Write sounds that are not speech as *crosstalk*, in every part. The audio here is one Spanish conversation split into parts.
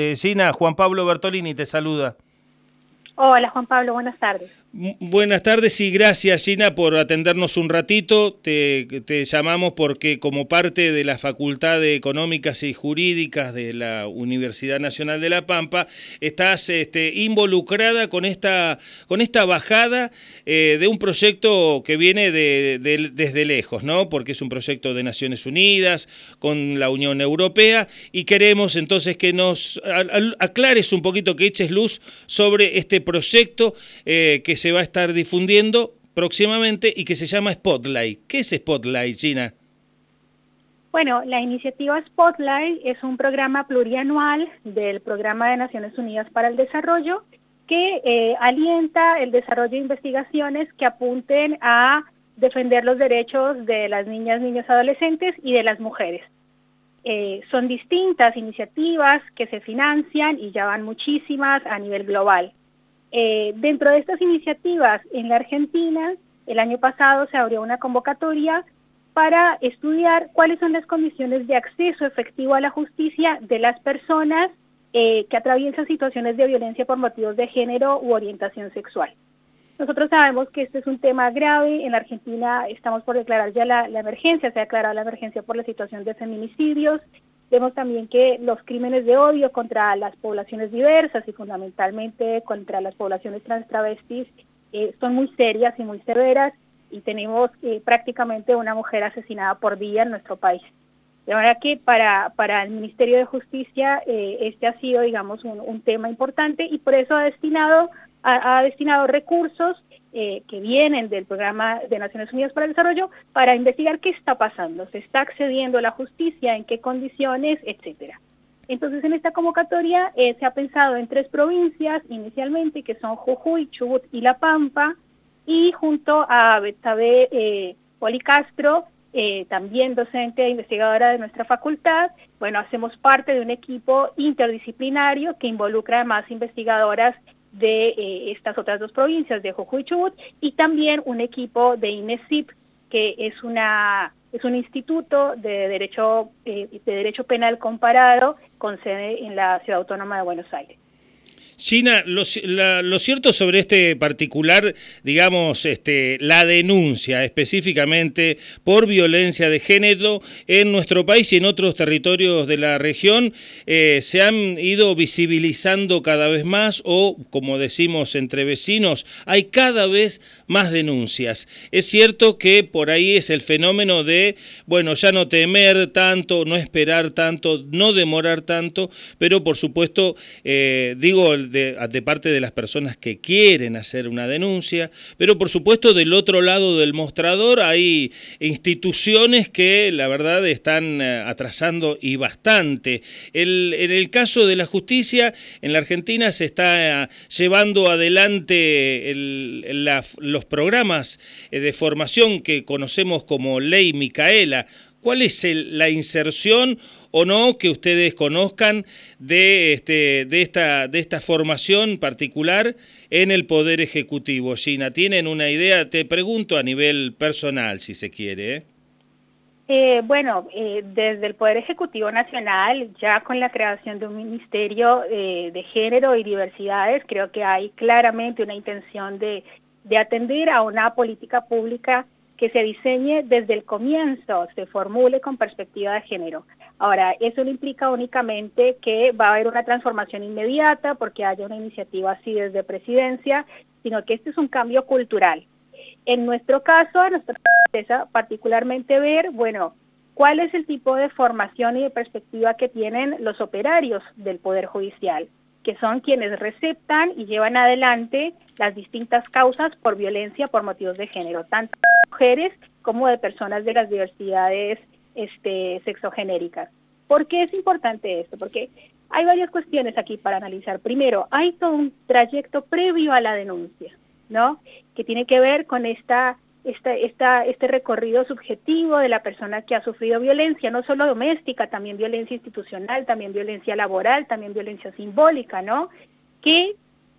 Eh, Gina, Juan Pablo Bertolini te saluda. Hola Juan Pablo, buenas tardes. Buenas tardes y gracias Gina por atendernos un ratito. Te, llamamos porque como parte de la Facultad de Económicas y Jurídicas de la Universidad Nacional de La Pampa, estás este, involucrada con esta, con esta bajada eh, de un proyecto que viene de, desde lejos, ¿no? porque es un proyecto de Naciones Unidas, con la Unión Europea, y queremos entonces que nos aclares un poquito, que eches luz sobre este proyecto eh, que se va a estar difundiendo próximamente y que se llama Spotlight. ¿Qué es Spotlight, Gina? Bueno, la iniciativa Spotlight es un programa plurianual del Programa de Naciones Unidas para el Desarrollo que eh, alienta el desarrollo de investigaciones que apunten a defender los derechos de las niñas, niños, adolescentes y de las mujeres. Eh, son distintas iniciativas que se financian y ya van muchísimas a nivel global. Eh, dentro de estas iniciativas en la Argentina, el año pasado se abrió una convocatoria para estudiar cuáles son las condiciones de acceso efectivo a la justicia de las personas eh, que atraviesan situaciones de violencia por motivos de género u orientación sexual. Nosotros sabemos que este es un tema grave. En la Argentina estamos por declarar ya la, la emergencia, se ha declarado la emergencia por la situación de feminicidios. Vemos también que los crímenes de odio contra las poblaciones diversas y fundamentalmente contra las poblaciones trans travestis eh, son muy serias y muy severas y tenemos eh, prácticamente una mujer asesinada por día en nuestro país. De manera que para, para el Ministerio de Justicia eh, este ha sido, digamos, un, un, tema importante y por eso ha destinado, ha, ha destinado recursos eh, que vienen del Programa de Naciones Unidas para el Desarrollo para investigar qué está pasando, se está accediendo a la justicia, en qué condiciones, etcétera. Entonces, en esta convocatoria eh, se ha pensado en tres provincias inicialmente, que son Jujuy, Chubut y La Pampa, y junto a Betsabe eh, Policastro, eh, también docente e investigadora de nuestra facultad, bueno, hacemos parte de un equipo interdisciplinario que involucra a más investigadoras de eh, estas otras dos provincias, de Jujuy y Chubut, y también un equipo de INESIP, que es, una, es un instituto de derecho, eh, de derecho penal comparado con sede en la Ciudad Autónoma de Buenos Aires. Gina, lo, cierto sobre este particular, digamos, este, la denuncia específicamente por violencia de género en nuestro país y en otros territorios de la región, eh, se han ido visibilizando cada vez más o, como decimos entre vecinos, hay cada vez más denuncias. Es cierto que por ahí es el fenómeno de, bueno, ya no temer tanto, no esperar tanto, no demorar tanto, pero por supuesto, eh, digo, de, parte de las personas que quieren hacer una denuncia, pero por supuesto del otro lado del mostrador hay instituciones que la verdad están eh, atrasando y bastante. en el caso de la justicia, en la Argentina se está eh, llevando adelante los programas eh, de formación que conocemos como Ley Micaela, ¿Cuál es la inserción o no que ustedes conozcan de, este, de, esta, de esta formación particular en el Poder Ejecutivo? Gina, ¿tienen una idea? Te pregunto a nivel personal, si se quiere. ¿eh? Eh, bueno, eh, desde el Poder Ejecutivo Nacional, ya con la creación de un Ministerio de Género y Diversidades, creo que hay claramente una intención de, de atender a una política pública que se diseñe desde el comienzo, se formule con perspectiva de género. Ahora, eso no implica únicamente que va a haber una transformación inmediata porque haya una iniciativa así desde presidencia, sino que este es un cambio cultural. En nuestro caso, a nos interesa particularmente ver, bueno, cuál es el tipo de formación y de perspectiva que tienen los operarios del Poder Judicial que son quienes receptan y llevan adelante las distintas causas por violencia por motivos de género, tanto de mujeres como de personas de las diversidades este, sexogenéricas. ¿Por qué es importante esto? Porque hay varias cuestiones aquí para analizar. Primero, hay todo un trayecto previo a la denuncia, ¿no? Que tiene que ver con esta esta, este recorrido subjetivo de la persona que ha sufrido violencia, no solo doméstica, también violencia institucional, también violencia laboral, también violencia simbólica, ¿no? Que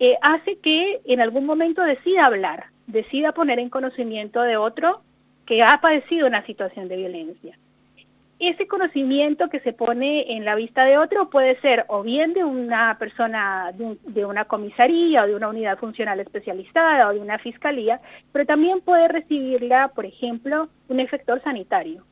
eh, hace que en algún momento decida hablar, decida poner en conocimiento de otro que ha padecido una situación de violencia. ese conocimiento que se pone en la vista de otro puede ser o bien de una persona de, una comisaría o de una unidad funcional especializada o de una fiscalía, pero también puede recibirla, por ejemplo, un efector sanitario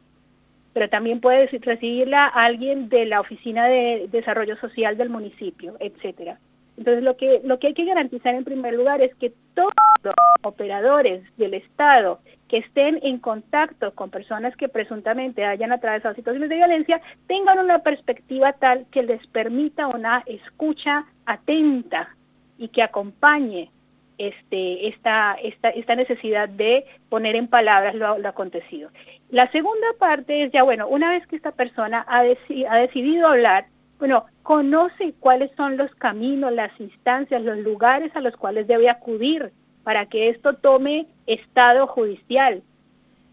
pero también puede recibirla alguien de la Oficina de Desarrollo Social del municipio, etcétera. Entonces, lo que, lo que hay que garantizar en primer lugar es que todos los operadores del Estado que estén en contacto con personas que presuntamente hayan atravesado situaciones de violencia tengan una perspectiva tal que les permita una escucha atenta y que acompañe este, esta, esta, esta necesidad de poner en palabras lo, acontecido. La segunda parte es ya, bueno, una vez que esta persona ha, ha decidido hablar, bueno, conoce cuáles son los caminos, las instancias, los lugares a los cuales debe acudir para que esto tome estado judicial.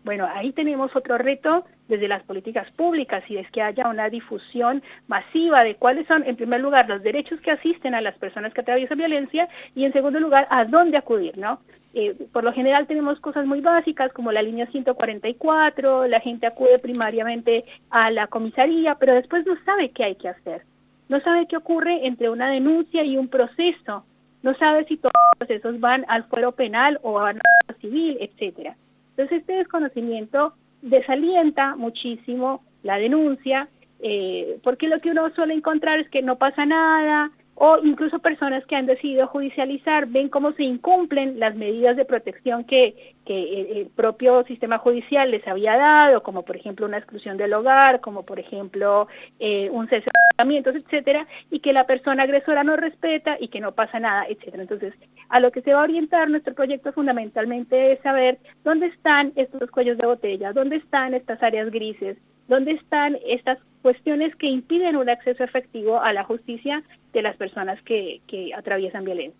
Bueno, ahí tenemos otro reto desde las políticas públicas y es que haya una difusión masiva de cuáles son, en primer lugar, los derechos que asisten a las personas que atraviesan violencia y, en segundo lugar, a dónde acudir, ¿no? Eh, por lo general tenemos cosas muy básicas como la línea 144, la gente acude primariamente a la comisaría, pero después no sabe qué hay que hacer no sabe qué ocurre entre una denuncia y un proceso, no sabe si todos los procesos van al fuero penal o van al civil, etcétera. Entonces este desconocimiento desalienta muchísimo la denuncia, eh, porque lo que uno suele encontrar es que no pasa nada, o incluso personas que han decidido judicializar ven cómo se incumplen las medidas de protección que, el, propio sistema judicial les había dado, como por ejemplo una exclusión del hogar, como por ejemplo eh, un cese de etcétera, y que la persona agresora no respeta y que no pasa nada, etcétera. Entonces, a lo que se va a orientar nuestro proyecto fundamentalmente es saber dónde están estos cuellos de botella, dónde están estas áreas grises, dónde están estas cuestiones que impiden un acceso efectivo a la justicia de las personas que, que atraviesan violencia.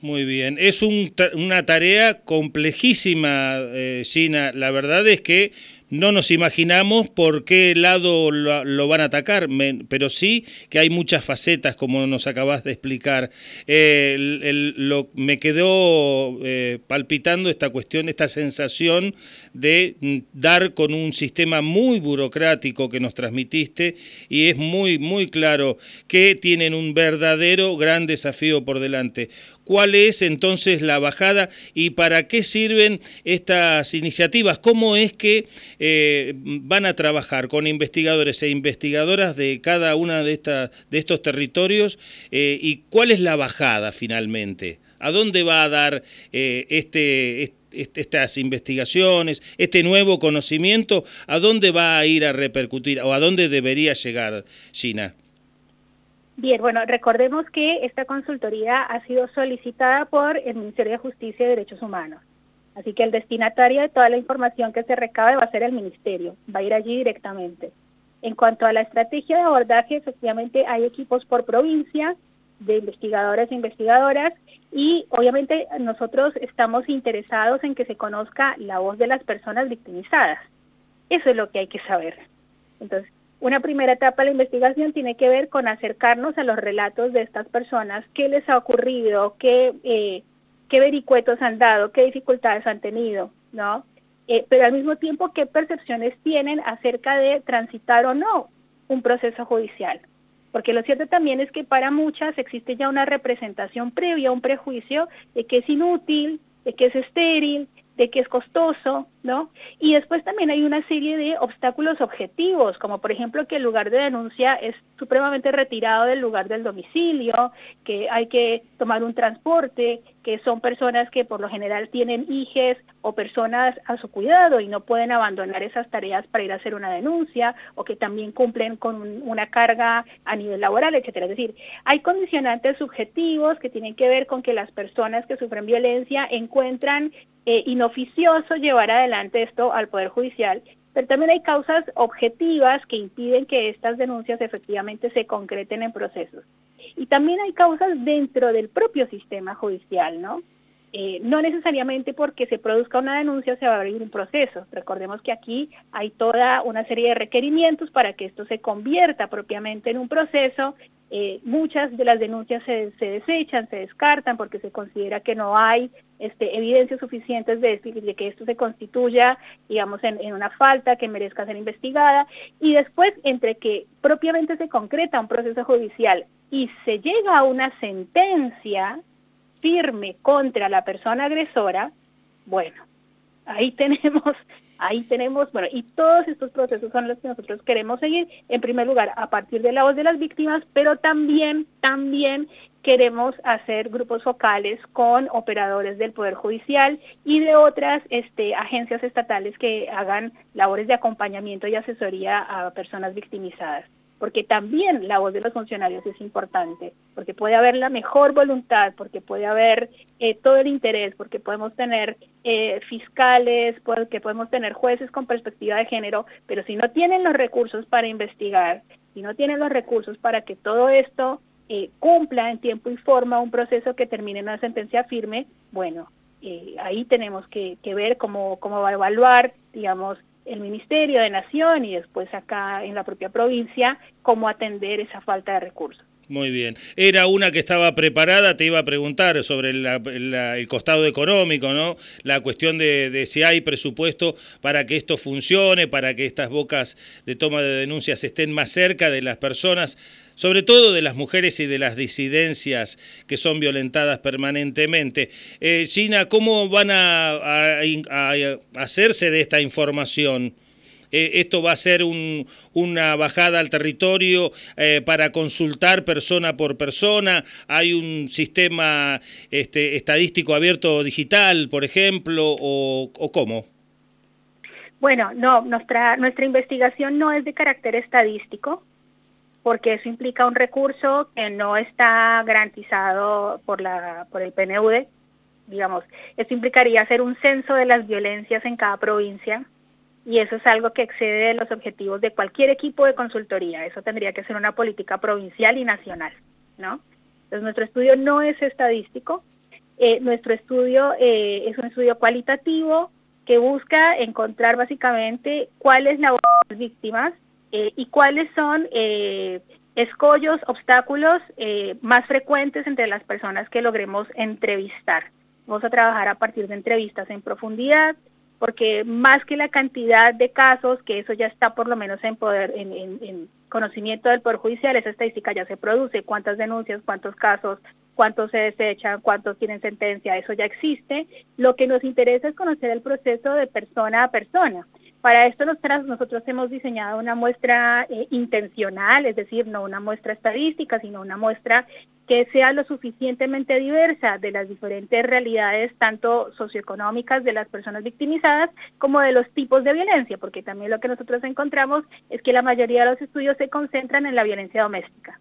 Muy bien, es una tarea complejísima, eh, Gina. La verdad es que no nos imaginamos por qué lado lo, van a atacar, pero sí que hay muchas facetas, como nos acabas de explicar. Eh, me quedó eh, palpitando esta cuestión, esta sensación de mm, dar con un sistema muy burocrático que nos transmitiste y es muy, muy claro que tienen un verdadero gran desafío por delante. ¿Cuál es entonces la bajada y para qué sirven estas iniciativas? ¿Cómo es que eh, van a trabajar con investigadores e investigadoras de cada una de, de estos territorios eh, y cuál es la bajada finalmente. ¿A dónde va a dar eh, este, estas investigaciones, este nuevo conocimiento? ¿A dónde va a ir a repercutir o a dónde debería llegar China? Bien, bueno, recordemos que esta consultoría ha sido solicitada por el Ministerio de Justicia y Derechos Humanos. Así que el destinatario de toda la información que se recabe va a ser el ministerio, va a ir allí directamente. En cuanto a la estrategia de abordaje, efectivamente hay equipos por provincia de investigadores e investigadoras y obviamente nosotros estamos interesados en que se conozca la voz de las personas victimizadas. Eso es lo que hay que saber. Entonces, una primera etapa de la investigación tiene que ver con acercarnos a los relatos de estas personas, qué les ha ocurrido, qué eh, qué vericuetos han dado, qué dificultades han tenido, ¿no? Eh, pero al mismo tiempo, qué percepciones tienen acerca de transitar o no un proceso judicial. Porque lo cierto también es que para muchas existe ya una representación previa, un prejuicio de que es inútil, de que es estéril, de que es costoso, ¿no? Y después también hay una serie de obstáculos objetivos, como por ejemplo que el lugar de denuncia es supremamente retirado del lugar del domicilio, que hay que tomar un transporte, que son personas que por lo general tienen hijes o personas a su cuidado y no pueden abandonar esas tareas para ir a hacer una denuncia o que también cumplen con una carga a nivel laboral, etcétera. Es decir, hay condicionantes subjetivos que tienen que ver con que las personas que sufren violencia encuentran eh, inoficioso llevar adelante esto al Poder Judicial pero también hay causas objetivas que impiden que estas denuncias efectivamente se concreten en procesos. Y también hay causas dentro del propio sistema judicial, ¿no? Eh, no necesariamente porque se produzca una denuncia se va a abrir un proceso. Recordemos que aquí hay toda una serie de requerimientos para que esto se convierta propiamente en un proceso eh, muchas de las denuncias se, desechan, se descartan porque se considera que no hay este, evidencias suficientes de, de, que esto se constituya, digamos, en, en, una falta que merezca ser investigada. Y después, entre que propiamente se concreta un proceso judicial y se llega a una sentencia firme contra la persona agresora, bueno, ahí *laughs* tenemos Ahí tenemos, bueno, y todos estos procesos son los que nosotros queremos seguir, en primer lugar, a partir de la voz de las víctimas, pero también, también queremos hacer grupos focales con operadores del Poder Judicial y de otras este, agencias estatales que hagan labores de acompañamiento y asesoría a personas victimizadas porque también la voz de los funcionarios es importante, porque puede haber la mejor voluntad, porque puede haber eh, todo el interés, porque podemos tener eh, fiscales, porque podemos tener jueces con perspectiva de género, pero si no tienen los recursos para investigar, si no tienen los recursos para que todo esto eh, cumpla en tiempo y forma un proceso que termine en una sentencia firme, bueno, ahí tenemos que, que ver cómo, cómo va a evaluar, digamos, el Ministerio de Nación y después acá en la propia provincia, cómo atender esa falta de recursos. Muy bien. Era una que estaba preparada, te iba a preguntar sobre el costado económico, ¿no? La cuestión de, de, si hay presupuesto para que esto funcione, para que estas bocas de toma de denuncias estén más cerca de las personas, sobre todo de las mujeres y de las disidencias que son violentadas permanentemente. Eh, Gina, ¿cómo van a hacerse de esta información? Eh, esto va a ser una bajada al territorio eh, para consultar persona por persona, hay un sistema este, estadístico abierto digital, por ejemplo, o, cómo? Bueno, no, nuestra investigación no es de carácter estadístico, porque eso implica un recurso que no está garantizado por, la, por el PNUD, digamos. Eso implicaría hacer un censo de las violencias en cada provincia, y eso es algo que excede los objetivos de cualquier equipo de consultoría. Eso tendría que ser una política provincial y nacional, ¿no? Entonces nuestro estudio no es estadístico, eh, nuestro estudio eh, es un estudio cualitativo que busca encontrar básicamente cuáles la las víctimas eh, y cuáles son escollos, obstáculos más frecuentes entre las personas que logremos entrevistar. Vamos a trabajar a partir de entrevistas en profundidad, porque más que la cantidad de casos, que eso ya está por lo menos en poder, en, conocimiento del Poder Judicial, esa estadística ya se produce, cuántas denuncias, cuántos casos, cuántos se desechan, cuántos tienen sentencia, eso ya existe. Lo que nos interesa es conocer el proceso de persona a persona. Para esto nosotros, hemos diseñado una muestra eh, intencional, es decir, no una muestra estadística, sino una muestra que sea lo suficientemente diversa de las diferentes realidades, tanto socioeconómicas de las personas victimizadas, como de los tipos de violencia, porque también lo que nosotros encontramos es que la mayoría de los estudios se concentran en la violencia doméstica.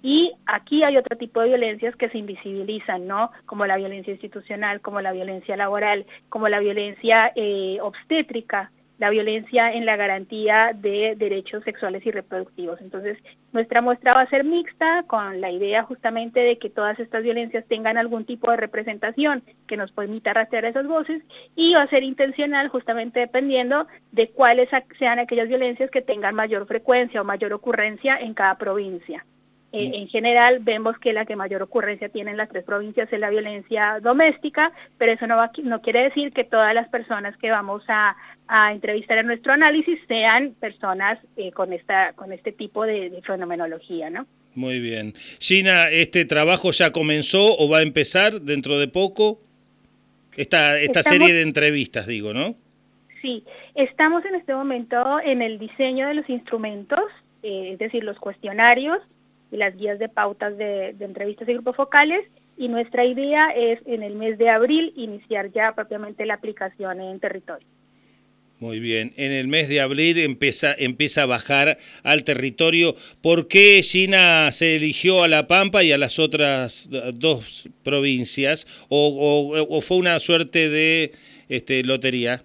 Y aquí hay otro tipo de violencias que se invisibilizan, ¿no? Como la violencia institucional, como la violencia laboral, como la violencia eh, obstétrica, la violencia en la garantía de derechos sexuales y reproductivos. Entonces, nuestra muestra va a ser mixta con la idea justamente de que todas estas violencias tengan algún tipo de representación que nos permita rastrear esas voces y va a ser intencional justamente dependiendo de cuáles sean aquellas violencias que tengan mayor frecuencia o mayor ocurrencia en cada provincia. Eh, en general vemos que la que mayor ocurrencia tiene en las tres provincias es la violencia doméstica, pero eso no, va, no quiere decir que todas las personas que vamos a, entrevistar en nuestro análisis sean personas eh, con, esta, con este tipo de, fenomenología, ¿no? Muy bien. Gina, ¿este trabajo ya comenzó o va a empezar dentro de poco? Esta, esta serie de entrevistas, digo, ¿no? Sí, estamos en este momento en el diseño de los instrumentos, eh, es decir, los cuestionarios, y las guías de pautas de, entrevistas y grupos focales y nuestra idea es en el mes de abril iniciar ya propiamente la aplicación en territorio. Muy bien, en el mes de abril empieza, empieza a bajar al territorio. ¿Por qué China se eligió a La Pampa y a las otras dos provincias? ¿O, fue una suerte de este, lotería?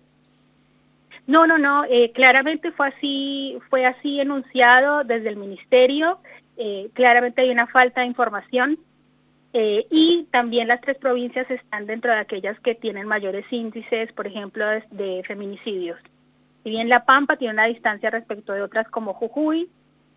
No, no, no, eh, claramente fue así, fue así enunciado desde el ministerio. Eh, claramente hay una falta de información eh, y también las tres provincias están dentro de aquellas que tienen mayores índices, por ejemplo, de, feminicidios. Si bien La Pampa tiene una distancia respecto de otras como Jujuy,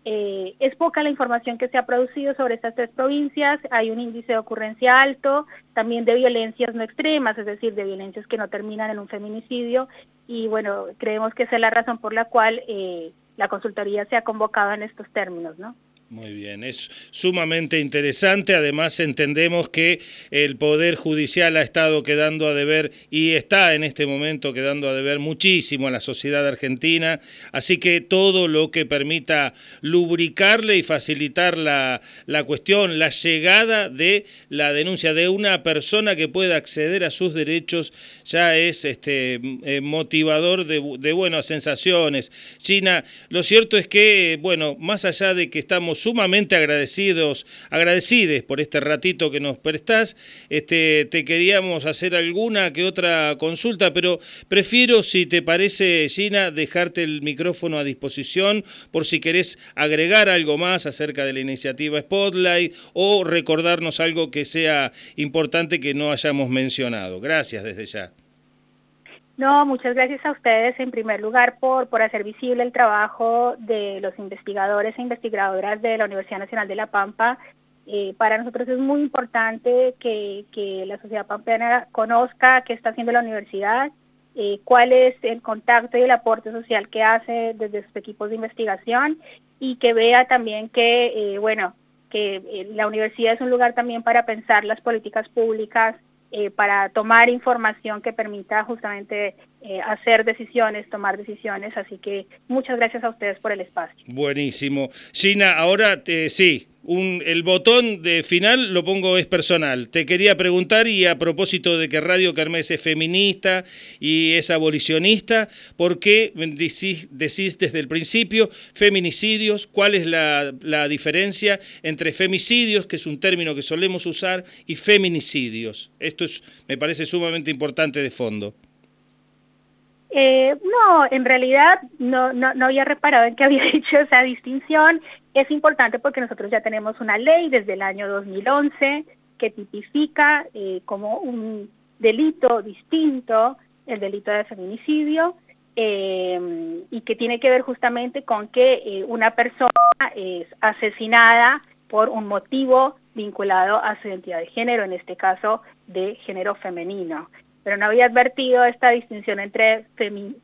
Eh, es poca la información que se ha producido sobre estas tres provincias, hay un índice de ocurrencia alto, también de violencias no extremas, es decir, de violencias que no terminan en un feminicidio, y bueno, creemos que esa es la razón por la cual eh, la consultoría se ha convocado en estos términos, ¿no? Muy bien, es sumamente interesante. Además, entendemos que el Poder Judicial ha estado quedando a deber y está en este momento quedando a deber muchísimo a la sociedad argentina. Así que todo lo que permita lubricarle y facilitar la, la cuestión, la llegada de la denuncia de una persona que pueda acceder a sus derechos, ya es este, eh, motivador de, de buenas sensaciones. China, lo cierto es que, bueno, más allá de que estamos sumamente agradecidos, agradecides por este ratito que nos prestás. Este, te queríamos hacer alguna que otra consulta, pero prefiero, si te parece, Gina, dejarte el micrófono a disposición por si querés agregar algo más acerca de la iniciativa Spotlight o recordarnos algo que sea importante que no hayamos mencionado. Gracias desde ya. No, muchas gracias a ustedes en primer lugar por, por hacer visible el trabajo de los investigadores e investigadoras de la Universidad Nacional de La Pampa. Eh, para nosotros es muy importante que, la sociedad pampeana conozca qué está haciendo la universidad, eh, cuál es el contacto y el aporte social que hace desde sus equipos de investigación y que vea también que, eh, bueno, que la universidad es un lugar también para pensar las políticas públicas eh, para tomar información que permita justamente eh, hacer decisiones, tomar decisiones. Así que muchas gracias a ustedes por el espacio. Buenísimo. Gina, ahora te, sí, el botón de final lo pongo es personal. Te quería preguntar, y a propósito de que Radio Kermés es feminista y es abolicionista, ¿por qué decís, desde el principio feminicidios? ¿Cuál es la, diferencia entre femicidios, que es un término que solemos usar, y feminicidios? Esto es, me parece sumamente importante de fondo. Eh, no, en realidad no, había reparado en que *laughs* había dicho esa distinción. Es importante porque nosotros ya tenemos una ley desde el año 2011 que tipifica eh, como un delito distinto el delito de feminicidio eh, y que tiene que ver justamente con que eh, una persona es asesinada por un motivo vinculado a su identidad de género, en este caso de género femenino. Pero no había advertido esta distinción entre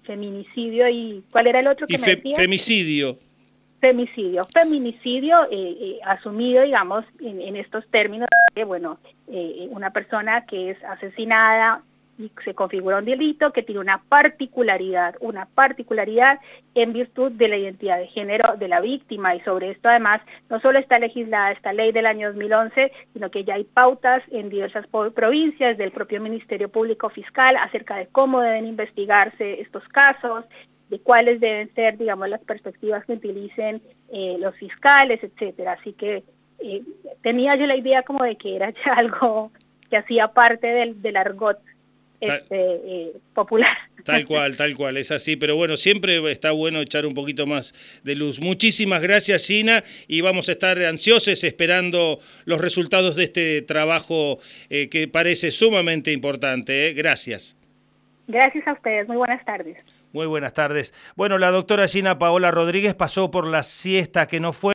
feminicidio y... ¿Cuál era el otro que me decía? Femicidio femicidio. Feminicidio eh, eh, asumido, digamos, en, estos términos, que, bueno, eh, una persona que es asesinada y se configura un delito que tiene una particularidad, una particularidad en virtud de la identidad de género de la víctima y sobre esto además no solo está legislada esta ley del año 2011, sino que ya hay pautas en diversas provincias del propio Ministerio Público Fiscal acerca de cómo deben investigarse estos casos, de cuáles deben ser, digamos, las perspectivas que utilicen eh, los fiscales, etcétera. Así que eh, tenía yo la idea como de que era *laughs* ya algo que hacía parte del, del argot este, eh, popular. Tal cual, tal cual, es así. Pero bueno, siempre está bueno echar un poquito más de luz. Muchísimas gracias, Gina, y vamos a estar ansiosos esperando los resultados de este trabajo que parece sumamente importante. Gracias. Gracias a ustedes, muy buenas tardes. Muy buenas tardes. Bueno, la doctora Gina Paola Rodríguez pasó por la siesta que no fue.